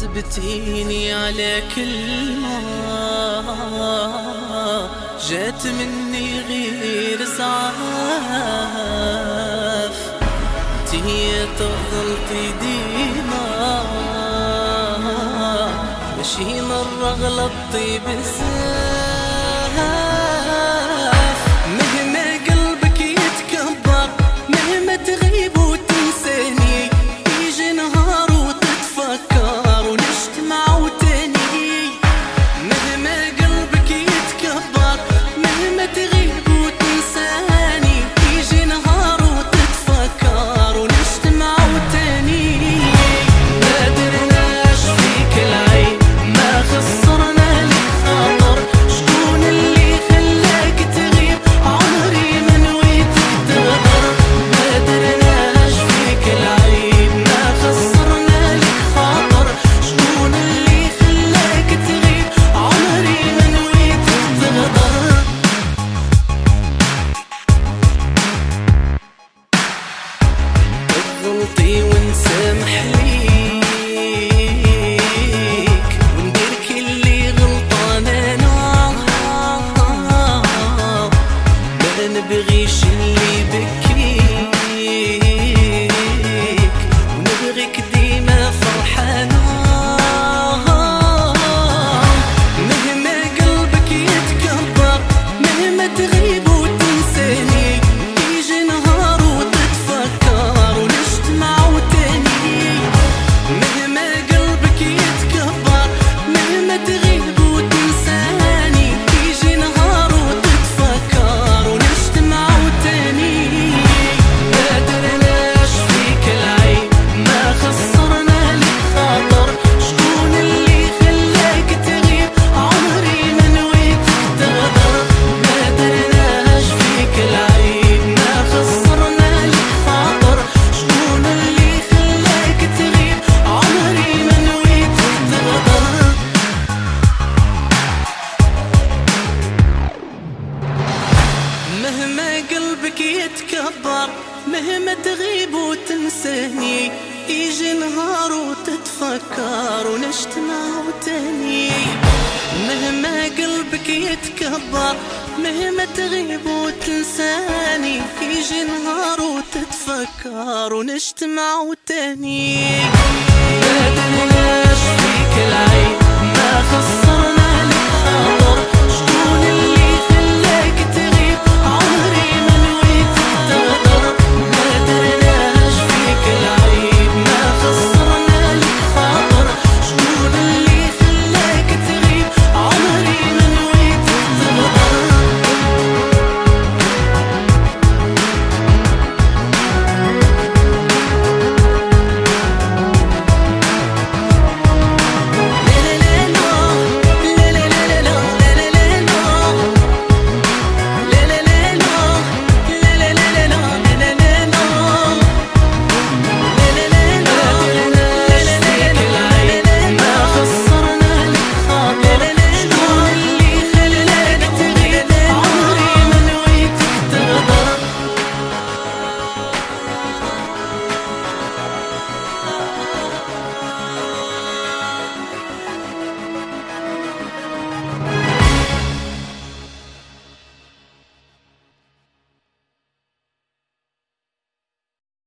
عاتبتيني على كلمة. جات مني غير زعاف تهي تغلطي ديما مشي مرة غلطتي بزاف. in the Berishin يتكبر مهما تغيب وتنساني يجي نهار وتتفكر ونجتمع وتاني مهما قلبك يتكبر مهما تغيب وتنساني يجي نهار وتتفكر ونجتمع وتاني ما فيك العين.